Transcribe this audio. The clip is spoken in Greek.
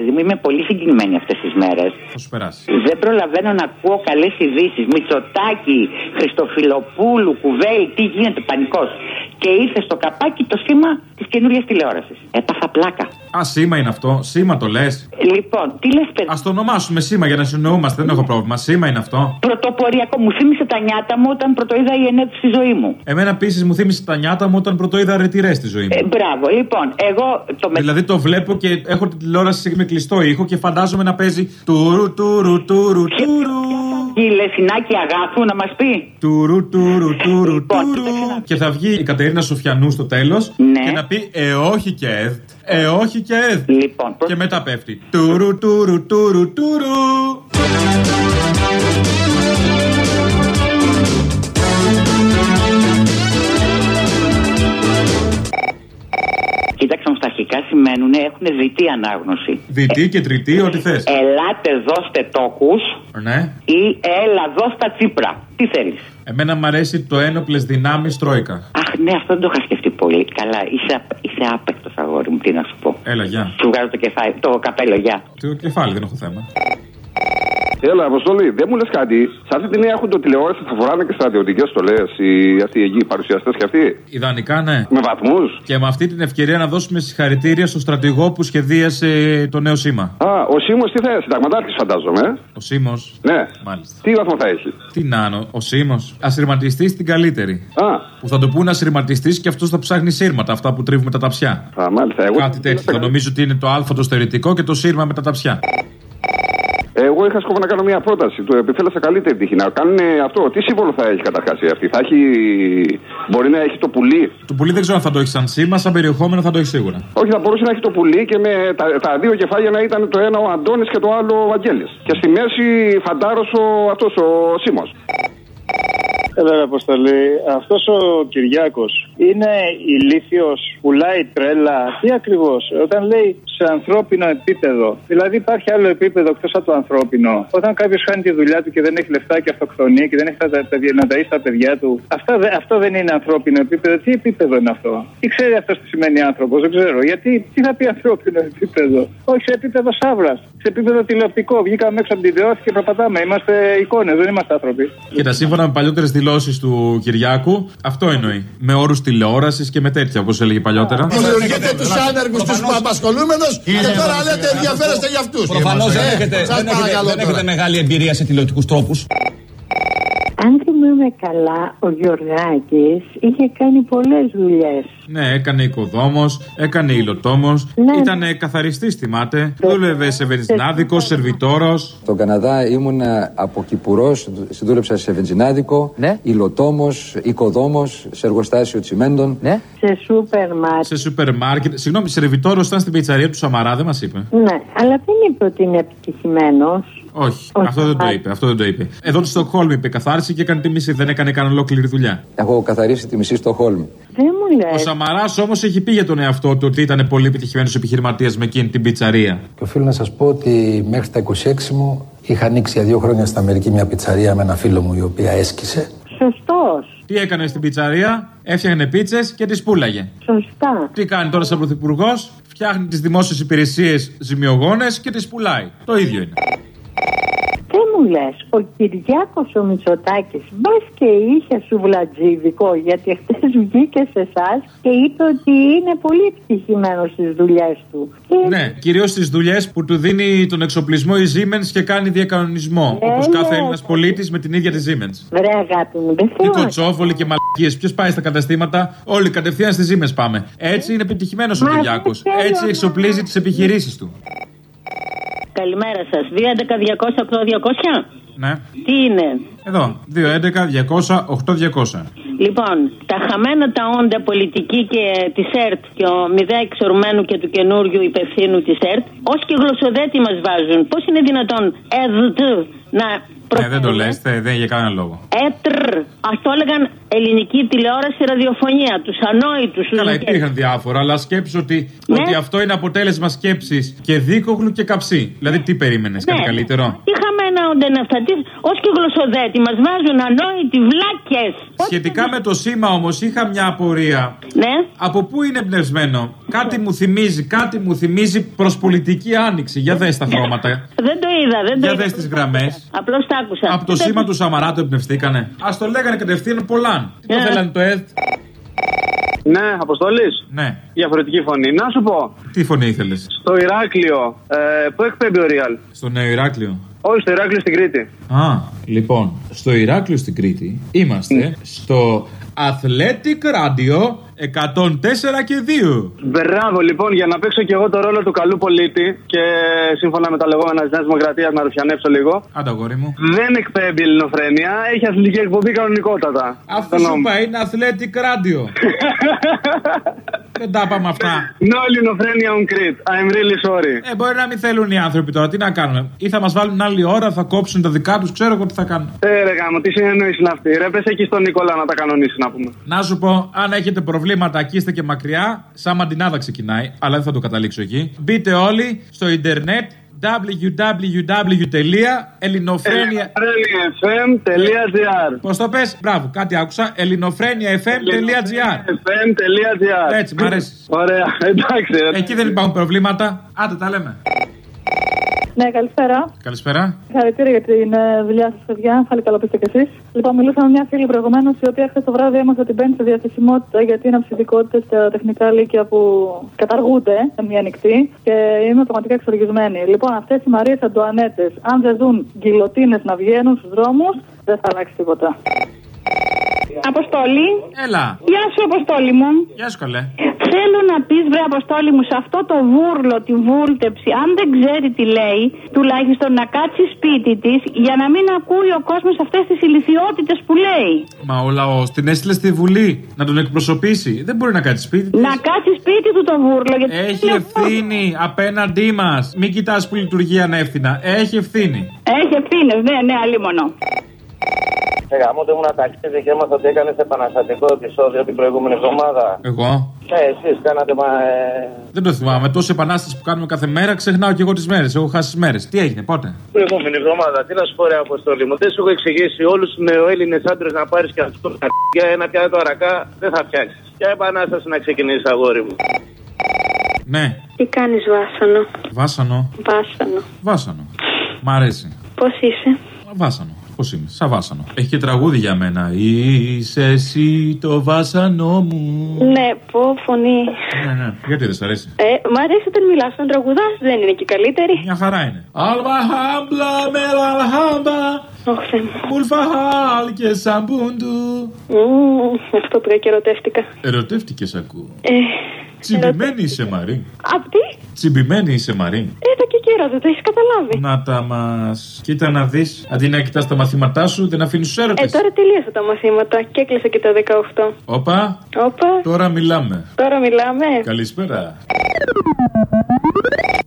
παιδί μου, είμαι πολύ συγκινημένη αυτές τις μέρες. Θα σου περάσει. Δεν προλαβαίνω να ακούω καλές ειδήσεις. Μητσοτάκι, Χριστοφιλοπούλου, Κουβέλ, τι γίνεται, πανικός. Και ήρθε στο καπάκι το σήμα της καινούργια τηλεόρασης. Έπαθα πλάκα. Α, σήμα είναι αυτό. Σήμα το λες. Λοιπόν, τι λες, παιδί. Α το ονομάσουμε σήμα για να συνοούμαστε. Δεν έχω πρόβλημα. Σήμα είναι αυτό. Πρωτοποριακό. Μου θύμισε τα νιάτα μου όταν πρωτοείδα η ενέτη στη ζωή μου. Εμένα επίσης μου θύμισε τα νιάτα μου όταν πρωτοείδα ρετυρές στη ζωή μου. Ε, μπράβο, λοιπόν, εγώ το με... Δηλαδή το βλέπω και έχω την τηλεόραση με κλειστό ήχο και φαντάζομαι να παίζει τουρου τουρου τουρου τουρου. Η Λεσινάκη Αγάθου να μας πει. Τουρου τουρου τουρου Λοιπόν, τουρου. κοίταξε να- Και θα βγει η Κατερίνα Σοφιανού στο τέλος Ναι. και να πει Ε, όχι και ΕΔ. Ε, όχι και ΕΔ. Λοιπόν, Και μετά πέφτει. Τουρου τουρου τουρου τουρου. Κοίταξε όμω τα αρχικά σημαίνουν έχουν διτή ανάγνωση. Διτή και τριτη, ό,τι θες. Ελάτε, δώστε τόκους Ναι. ή έλα, δώστα τσίπρα. Τι θέλεις; Εμένα μου αρέσει το ένοπλες δυνάμεις Τρόικα. Αχ, ναι, αυτό δεν το είχα σκεφτεί πολύ. Καλά, είσαι, απ- είσαι άπεκτος αγόρι μου, τι να σου πω. Έλα, γεια. Σου βγάζω το, κεφάλι, το καπέλο, γεια. Το κεφάλι δεν έχω θέμα. Έλα, Αποστολή, δεν μου λες κάτι. Σε αυτή την νέα έχουν το τηλεόραση θα φοράνε και στρατιωτικές στολές οι αυτοί εκεί, οι παρουσιαστές και αυτοί. Ιδανικά, ναι. Με βαθμούς. Και με αυτή την ευκαιρία να δώσουμε συγχαρητήρια στο στρατηγό που σχεδίασε το νέο σήμα. Α, ο Σίμω τι θα είναι, συνταγματάρχης φαντάζομαι. ε; Ο Σίμω. Ναι. Μάλιστα. Τι βαθμό θα έχει; Τι να είναι, ο Σίμω. Ασυρματιστή την καλύτερη. Α, Που θα το πούνε ασυρματιστή και αυτός θα ψάχνει σύρματα, αυτά που τρίβουμε τα ταψιά. α μάλιστα. Εγώ, Κάτι τέτοιο. Νομίζω ότι είναι το Α το στερητικό και το σύρμα με τα ταψιά. Εγώ είχα σκοπό να κάνω μια πρόταση. Του επιφέλεσα καλύτερη τύχη. Να κάνουν αυτό. Τι σύμβολο θα έχει καταρχάς αυτή; Θα έχει. Μπορεί να έχει το πουλί; Το πουλί δεν ξέρω αν θα το έχει σαν σήμα, σαν περιεχόμενο θα το έχει σίγουρα. Όχι, θα μπορούσε να έχει το πουλί και με τα, τα δύο κεφάλια να ήταν το ένα ο Αντώνης και το άλλο ο Βαγγέλης. Και στη μέση φαντάρος ο, αυτός ο Σίμω. Έλα, ρε Αποστολή. Αυτός ο Κυριάκος είναι ηλίθιος, πουλάει τρέλα. Τι ακριβώς, όταν λέει σε ανθρώπινο επίπεδο. Δηλαδή υπάρχει άλλο επίπεδο εκτός από το ανθρώπινο. Όταν κάποιος χάνει τη δουλειά του και δεν έχει λεφτά και αυτοκτονεί και δεν έχει τα, τα, παιδιά- να ταΐσει τα παιδιά του. Αυτά, δε- αυτό δεν είναι ανθρώπινο επίπεδο. Τι επίπεδο είναι αυτό; Τι ξέρει αυτός τι σημαίνει άνθρωπος, δεν ξέρω. Γιατί τι θα πει ανθρώπινο επίπεδο; Όχι σε επίπεδο σαύρας. Σε επίπεδο τηλεοπτικό. Βγήκαμε έξω από την τηλεόραση και περπατάμε. Είμαστε εικόνες, δεν είμαστε άνθρωποι. Κοίτα, σύμφωνα με παλιότερες δηλώσεις του Κυριάκου, αυτό εννοεί. Με όρους τηλεόρασης και με τέτοια, όπως έλεγε παλιότερα. Δημιουργείτε τους άνεργους, τους απασχολούμενους και τώρα λέτε ενδιαφέρεστε για αυτούς. Προφανώς δεν, έχετε, δεν, έχετε, δεν έχετε μεγάλη εμπειρία σε τηλεοπτικούς τρόπους. Αν θυμάμαι καλά, ο Γιωργάκης είχε κάνει πολλές δουλειές. Ναι, έκανε οικοδόμος, έκανε υλοτόμος, Ναι. ήταν καθαριστής, θυμάται. Δούλευε σε βενζινάδικο, σερβιτόρος. Στον Καναδά ήμουν από κυπουρό, δούλεψα σε βενζινάδικο, Ναι. υλοτόμος, οικοδόμος, σε εργοστάσιο τσιμέντων. Ναι. Σε σούπερ μάρκετ. Σε σούπερ μάρκετ. Συγγνώμη, σερβιτόρος ήταν στην πιτσαρία του Σαμαρά, δεν μας είπε; Ναι, αλλά δεν είπε ότι είναι επιτυχημένος. Όχι, Όχι. αυτό δεν το είπε. Αυτό δεν το είπε. Εδώ στη Στοκχόλμη είπε καθάριση και έκανε τη μισή. Δεν έκανε καν ολόκληρη δουλειά. Έχω καθαρίσει τη μισή στο Χόλμη. Δεν μου Ο λες. Σαμαράς όμως έχει πει για τον εαυτό του ότι ήταν πολύ επιτυχημένος επιχειρηματίας με εκείνη την πιτσαρία. Και οφείλω να σας πω ότι μέχρι τα 26 μου είχα ανοίξει για δύο χρόνια στην Αμερική μια πιτσαρία με ένα φίλο μου η οποία έσκησε. Σωστός. Τι έκανε στην πιτσαρία, έφτιαχνε πίτσες και τις πούλαγε. Σωστά. Τι κάνει τώρα σαν πρωθυπουργός, φτιάχνει τις δημόσιες υπηρεσίες ζημιογόνες και τις πουλάει. Το ίδιο είναι. Δεν μου λες, ο Κυριάκος ο Μητσοτάκης μπας και είχε σουβλατζίδικο γιατί χτες βγήκε σε εσάς και είπε ότι είναι πολύ επιτυχημένος στις δουλειές του. Και Ναι, κυρίως στις δουλειές που του δίνει τον εξοπλισμό η Siemens και κάνει διακανονισμό. Ε, Όπως ναι. κάθε Έλληνας πολίτης με την ίδια τη Siemens. Βρε αγάπη μου, δεν Τι θέλω να κοτσόφολοι και μαλακίες. Ποιος πάει στα καταστήματα, όλοι κατευθείαν στη Siemens πάμε. Έτσι είναι επιτυχημένος ο Μα Κυριάκος. δεν θέλω Έτσι να- εξοπλίζει τις επιχειρήσεις του. Καλημέρα σας. 211-200-8200. Ναι. Τι είναι; Εδώ. 211-200-8200. Λοιπόν, τα χαμένα τα όντα πολιτική και της ΕΡΤ και ο μηδέ εξορμένου και του καινούριου υπευθύνου της ΕΡΤ, ως και γλωσσοδέτη μας βάζουν. Πώς είναι δυνατόν ΕΔΤ να Ναι, δεν το λες, δεν για κανένα λόγο. ΕΤΡ. Α το έλεγαν ελληνική τηλεόραση ραδιοφωνία. Τους ανόητους. Καλά, υπήρχαν διάφορα, αλλά σκέψου ότι, Ναι. ότι αυτό είναι αποτέλεσμα σκέψης και δίκογλου και καψί. Δηλαδή, τι περίμενες, κάτι καλύτερο; Τι χαμένο ένα οντεναυτατή, ως και γλωσσοδέτη. Μας βάζουν ανόητοι βλάκες. Σχετικά με το σήμα όμως, είχα μια απορία. Ναι. Από πού είναι εμπνευσμένο; Κάτι μου θυμίζει, κάτι μου θυμίζει προς πολιτική άνοιξη. Για δες τα χρώματα. Δεν το είδα, δεν το Για είδα. δες τις γραμμές. Απλώς τα άκουσα. Από το σήμα του Σαμαρά το εμπνευστήκανε. Α το λέγανε κατευθείαν Πολάν. Τι το Ναι. θέλανε το ΕΔ. Ναι, Αποστολή. Ναι. Διαφορετική φωνή. Να σου πω, Τι φωνή ήθελες; στο Ηράκλειο, ε, πού εκπέμπει ο Real. Στο Νέο Ηράκλειο. Όχι, στο Ηράκλειο στην Κρήτη. Α, λοιπόν, στο Ηράκλειο στην Κρήτη είμαστε στο Athletic Radio 104 και 2. Μπράβο, λοιπόν, για να παίξω και εγώ το ρόλο του καλού πολίτη και σύμφωνα με τα λεγόμενα της Νέας Δημοκρατίας να ρουφιανέψω λίγο. Άντα, αγόρι μου. Δεν εκπέμπει ελληνοφρένεια, έχει αθλητική εκπομπή κανονικότατα. Αφού σου είπα είναι Athletic Radio. Δεν τα είπαμε αυτά. No ελληνοφρένεια on Crete. I'm really sorry. Ε, μπορεί να μην θέλουν οι άνθρωποι τώρα, τι να κάνουμε; Ή θα μας βάλουν άλλη ώρα, θα κόψουν τα δικά τους, ξέρω εγώ τι θα κάνουν. Ε, ρε γάμο, τι συνεννόηση είναι αυτή; Ρε, πες εκεί στον Νικόλα να τα κανονίσει να πούμε. Να σου πω, αν έχετε προβλήματα και είστε και μακριά, σαν μαντινάδα ξεκινάει, αλλά δεν θα το καταλήξω εκεί. Μπείτε όλοι στο ιντερνετ www.ελληνοφρένια. fm.gr Πώς το πες, μπράβο, κάτι άκουσα. ελληνοφρένια.fm.gr. fm.gr Έτσι, μ' αρέσει. Ωραία, εντάξει. ρε. Εκεί δεν υπάρχουν προβλήματα. Άντε, τα λέμε. Ναι, καλησπέρα. Καλησπέρα. Χαρακτήρια για την ε, δουλειά σας, παιδιά. Πάλι καλά πείστε κι εσείς. Λοιπόν, μιλούσα με μια φίλη προηγουμένως, η οποία χθες το βράδυ έμαθε ότι μπαίνει σε διαθεσιμότητα γιατί είναι αψηδικότητε στα τεχνικά λύκεια που καταργούνται σε μία νυχτή και είμαι πραγματικά εξοργισμένη. Λοιπόν, αυτές οι Μαρίες Αντουανέτες, αν δεν δουν γκυλοτίνες να βγαίνουν στους δρόμους, δεν θα αλλάξει τίποτα. Αποστόλη. Έλα. Γεια σου, Αποστόλη μου. Γεια σου, καλέ. Θέλω να πεις, βρε Αποστόλη μου, σε αυτό το βούρλο, τη βούρτεψη, αν δεν ξέρει τι λέει, τουλάχιστον να κάτσει σπίτι της για να μην ακούει ο κόσμος αυτές τις ηλικιότητες που λέει. Μα ο λαός την έστειλε στη Βουλή να τον εκπροσωπήσει. Δεν μπορεί να κάτσει σπίτι. της. Να κάτσει σπίτι του το βούρλο. Γιατί Έχει ευθύνη απέναντί μας. Μην κοιτάς που λειτουργεί ανεύθυνα. Έχει ευθύνη. Έχει ευθύνε, ναι, ναι, αλίμονο. Ε, γάμο, δεν ήμουν ταξίδι και έμαθα ότι έκανες επαναστατικό επεισόδιο την προηγούμενη εβδομάδα. Εγώ; Ε, εσείς κάνατε, μα. Ε, Δεν το θυμάμαι. Τόση επανάσταση που κάνουμε κάθε μέρα, ξεχνάω και εγώ τις μέρες. Έχω χάσει τις μέρες. Τι έγινε, πότε; την προηγούμενη εβδομάδα, τι να σου πω, ρε Αποστολή μου. Δεν σου έχω εξηγήσει όλους τους νεοέλληνες άντρες να πάρεις και αυτούς τα για ένα πιάτο αρακά δεν θα φτιάξεις. Ποια επανάσταση να ξεκινήσεις, αγόρι μου. Ναι, Τι κάνεις Βάσανο; βάσανο. Βάσανο. Βάσανο. Μ' αρέσει. Πώς είσαι; Βάσανο. Πώς είμαι, σαν βάσανο. Έχει και τραγούδι για μένα. Είσαι εσύ το βάσανο μου. Ναι, πω φωνή. Ναι, ναι. Γιατί δεν σ' αρέσει; Ε, μ' αρέσει όταν μιλάς όταν τραγουδάς, δεν είναι και καλύτερη. Μια χαρά είναι. Αλβαχάμπλα με αλχάμπα. Όχι, Θεέ μου. Μουλφαχάλ και σαμπούντου. Μμμ, Αυτό που και ερωτεύτηκα. Ερωτεύτηκες, ακούω. Ε, Τσιμπημένη είσαι, Μαρή. απ' τι; Τσιμπημένη είσαι, Μαρή. Είδα και καιρό, δεν το έχεις καταλάβει. Να τα μα. Κοίτα να δεις. Αντί να κοιτάς τα μαθήματά σου, δεν αφήνεις τους έρωτες. Ε, τώρα τελείωσα τα μαθήματα και έκλεισα και τα 18. Όπα, Όπα, τώρα μιλάμε. τώρα μιλάμε. Καλησπέρα.